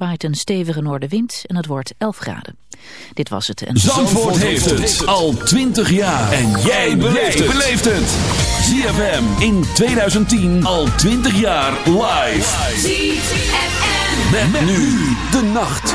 waait een stevige noordenwind en het wordt 11 graden. Dit was het. En... Zandvoort, heeft het al 20 jaar. En jij beleeft het. ZFM in 2010 al 20 jaar live. ZFM. Met, nu de nacht.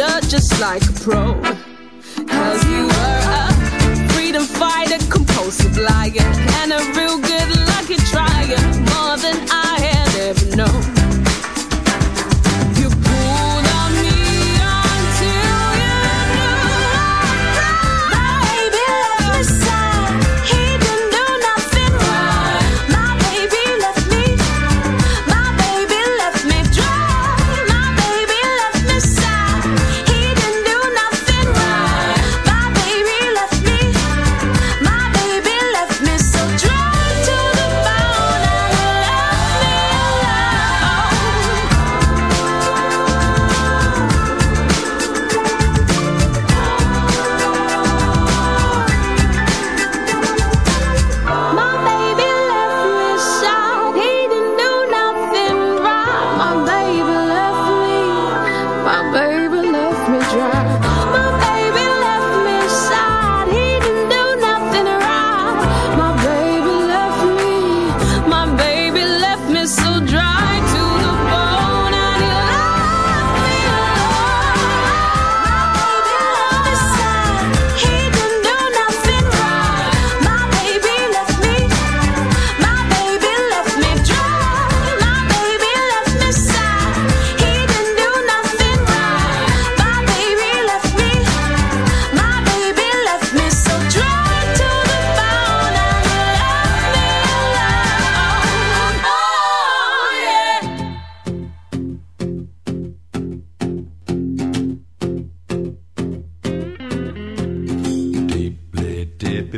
Just like a pro.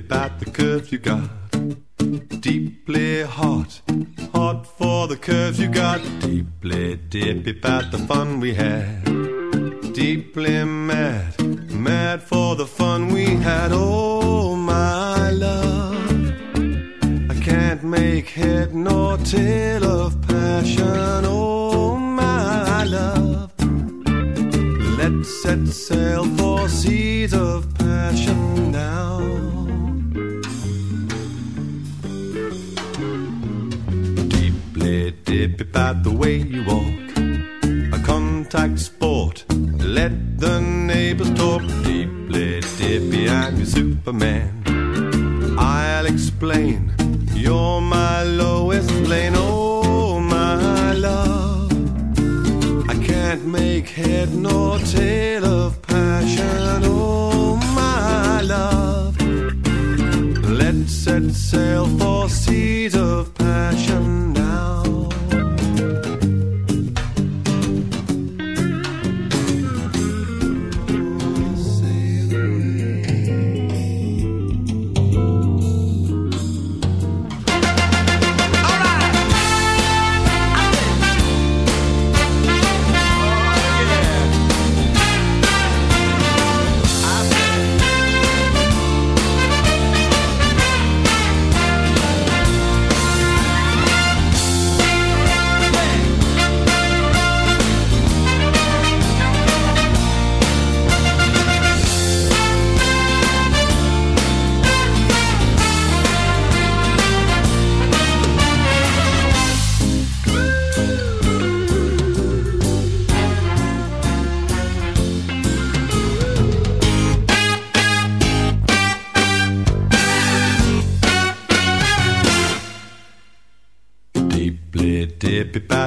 about the curves you got. Deeply hot, hot for the curves you got. Deeply dip about the fun we had.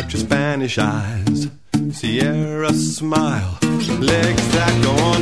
got your Spanish eyes, Sierra smile, legs that go on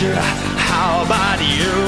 How about you?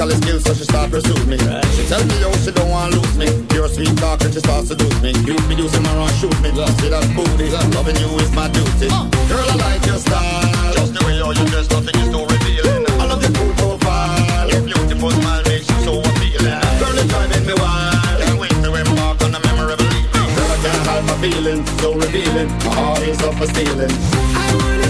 Lyrical skills so she start pursue me. She tell me how she don't want lose me. Pure sweet talk and she start seduce me. You be using my wrong shoot me. See that booty, loving you is my duty. Girl, I like your style. Just the way you dress, nothing is so revealing. I love your cool profile. Your beautiful smile makes you so appealing. Girl, it's driving me wild. Can't wait to embark on a memorable evening. Girl, I can't hide my feelings, so revealing. My heart is up for stealing. I wanna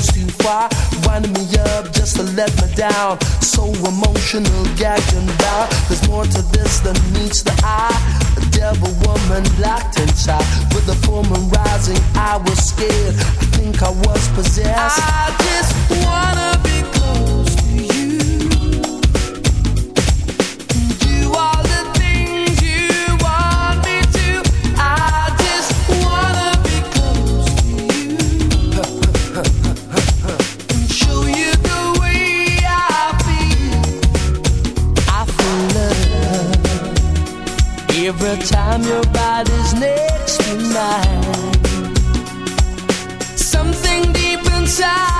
goes too far. Winding me up just to let me down. So emotional, gagging and. There's more to this than meets the eye. A devil woman locked inside. With the full moon rising, I was scared. I think I was possessed. I just wanna be close. the time your body's next to mine. Something deep inside.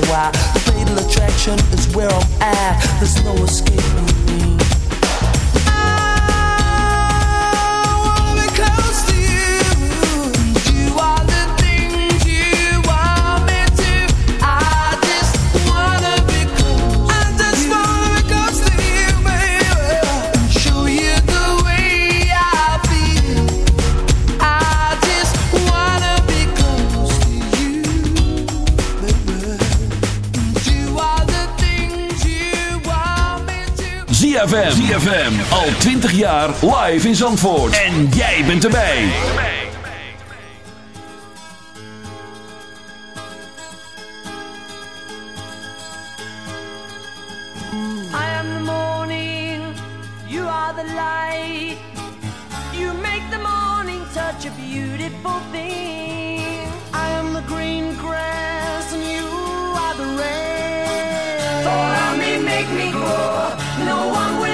The fatal attraction is where I'm ZFM. Al 20 jaar live in Zandvoort. En jij bent erbij. I am the morning. You are the light. You make the morning such a beautiful thing. I am the green grass and you are the rain. Follow me, make me go. No one will.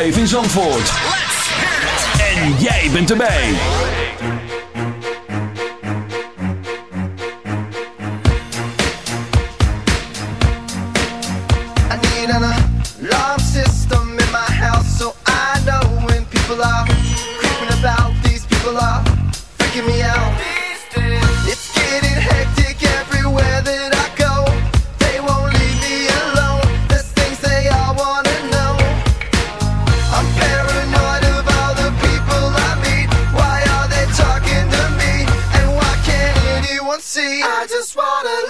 live in Zandvoort. see. I just wanna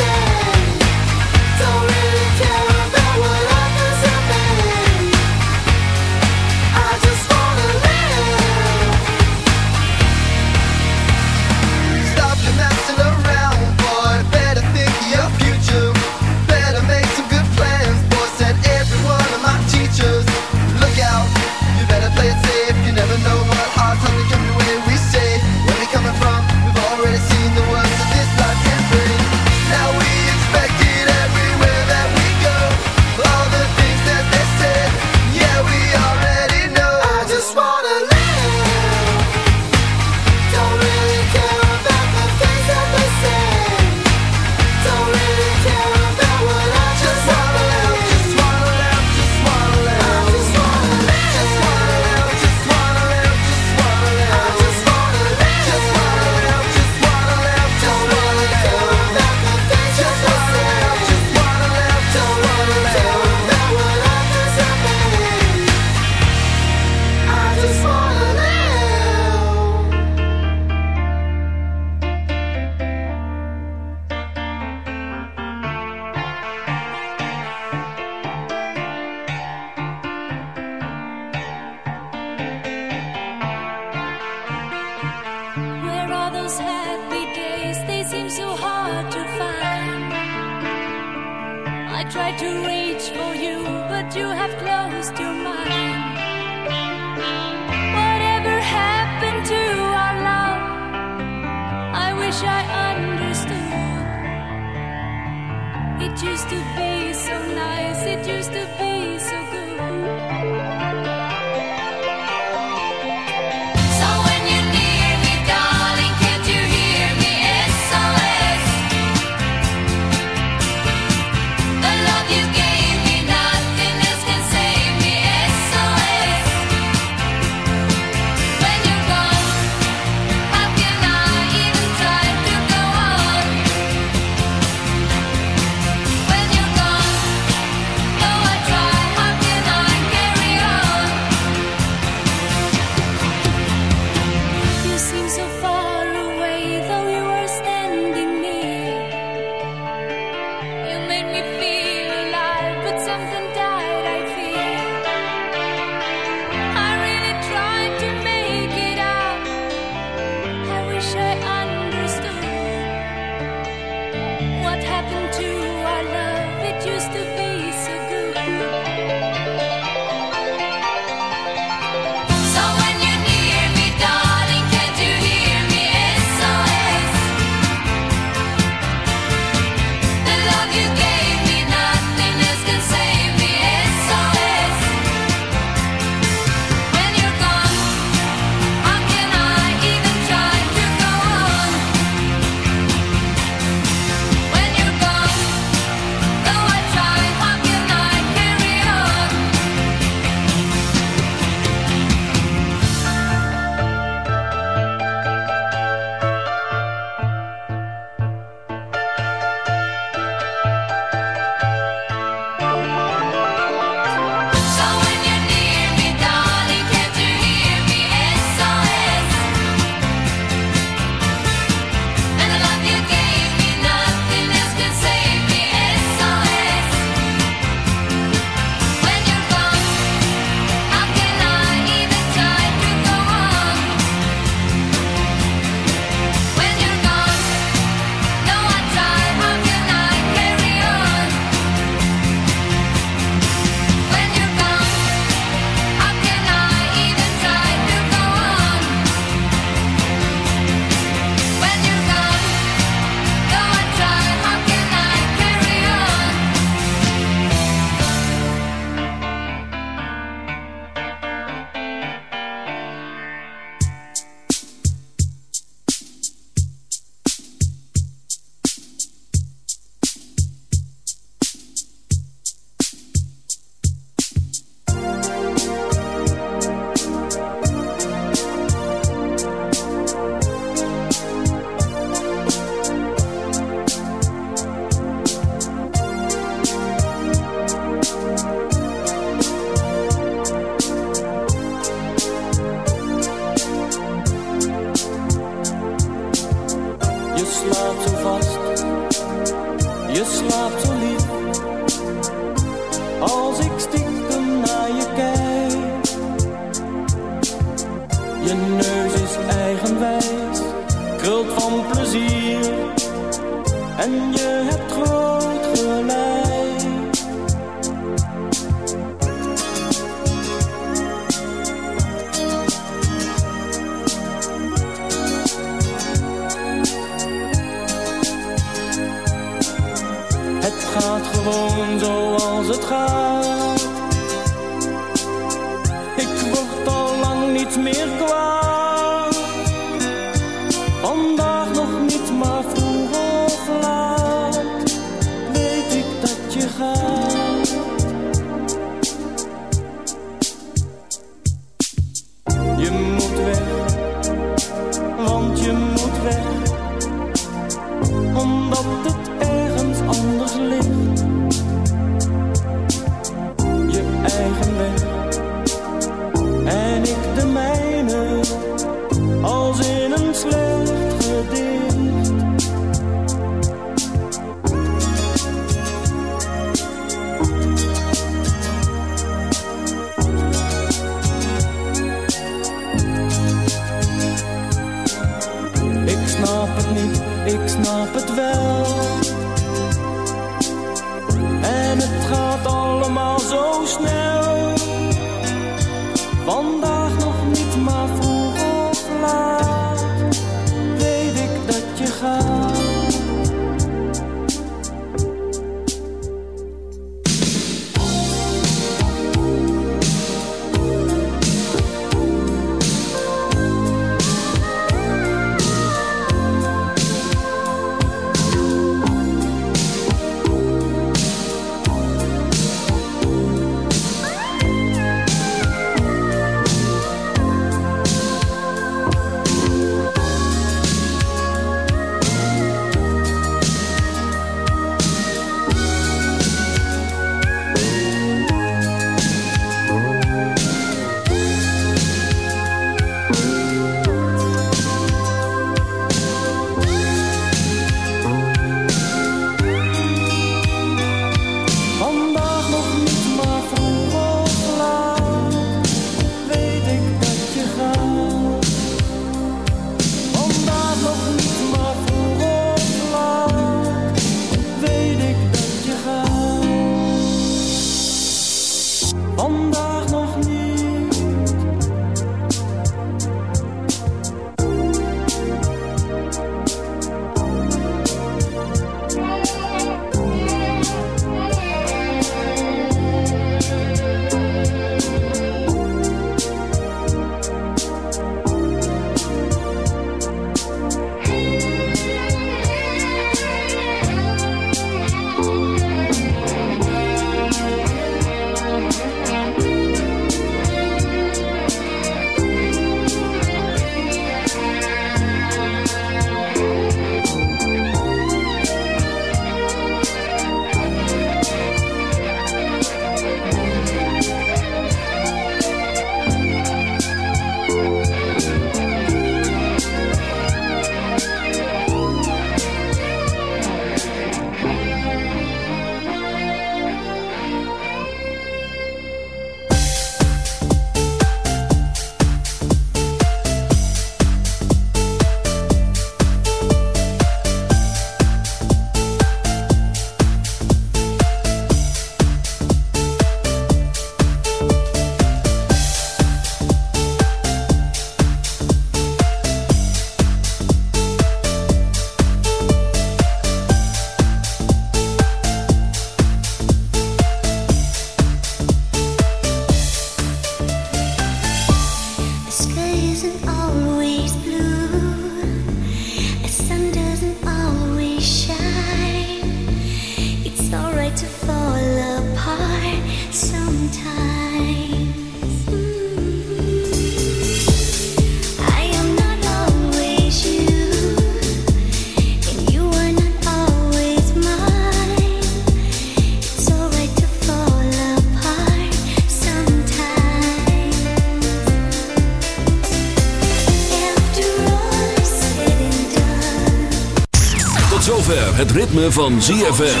ritme van ZFM.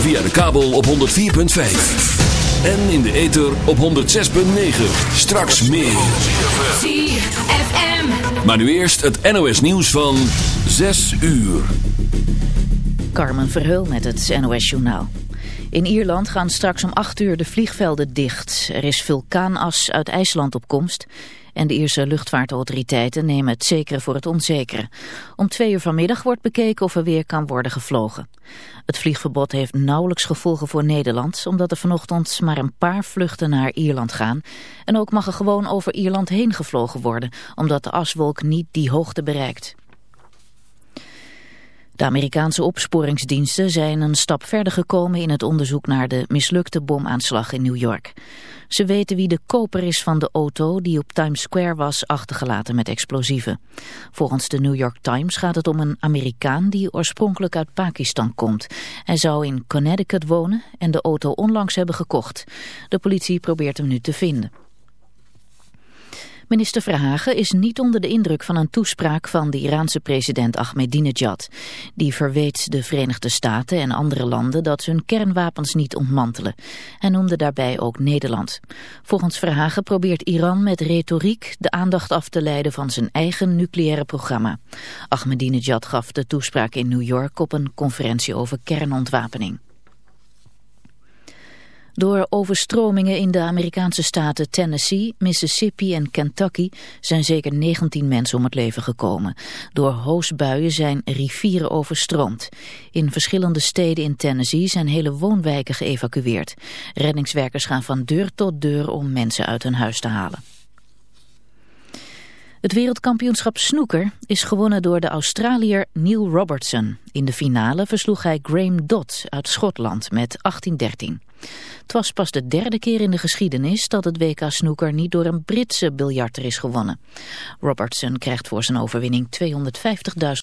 Via de kabel op 104.5. En in de ether op 106.9. Straks meer. ZFM. Maar nu eerst het NOS nieuws van 6 uur. Carmen Verheul met het NOS Journaal. In Ierland gaan straks om 8 uur de vliegvelden dicht. Er is vulkaanas uit IJsland op komst. En de Ierse luchtvaartautoriteiten nemen het zekere voor het onzekere. Om twee uur vanmiddag wordt bekeken of er weer kan worden gevlogen. Het vliegverbod heeft nauwelijks gevolgen voor Nederland... omdat er vanochtend maar een paar vluchten naar Ierland gaan. En ook mag er gewoon over Ierland heen gevlogen worden... omdat de aswolk niet die hoogte bereikt. De Amerikaanse opsporingsdiensten zijn een stap verder gekomen in het onderzoek naar de mislukte bomaanslag in New York. Ze weten wie de koper is van de auto die op Times Square was achtergelaten met explosieven. Volgens de New York Times gaat het om een Amerikaan die oorspronkelijk uit Pakistan komt. Hij zou in Connecticut wonen en de auto onlangs hebben gekocht. De politie probeert hem nu te vinden. Minister Verhagen is niet onder de indruk van een toespraak van de Iraanse president Ahmadinejad. Die verweet de Verenigde Staten en andere landen dat ze hun kernwapens niet ontmantelen. Hij noemde daarbij ook Nederland. Volgens Verhagen probeert Iran met retoriek de aandacht af te leiden van zijn eigen nucleaire programma. Ahmadinejad gaf de toespraak in New York op een conferentie over kernontwapening. Door overstromingen in de Amerikaanse staten Tennessee, Mississippi en Kentucky zijn zeker 19 mensen om het leven gekomen. Door hoosbuien zijn rivieren overstroomd. In verschillende steden in Tennessee zijn hele woonwijken geëvacueerd. Reddingswerkers gaan van deur tot deur om mensen uit hun huis te halen. Het wereldkampioenschap snoeker is gewonnen door de Australiër Neil Robertson. In de finale versloeg hij Graham Dodd uit Schotland met 18-13. Het was pas de derde keer in de geschiedenis dat het WK snoeker niet door een Britse biljarter is gewonnen. Robertson krijgt voor zijn overwinning 250.000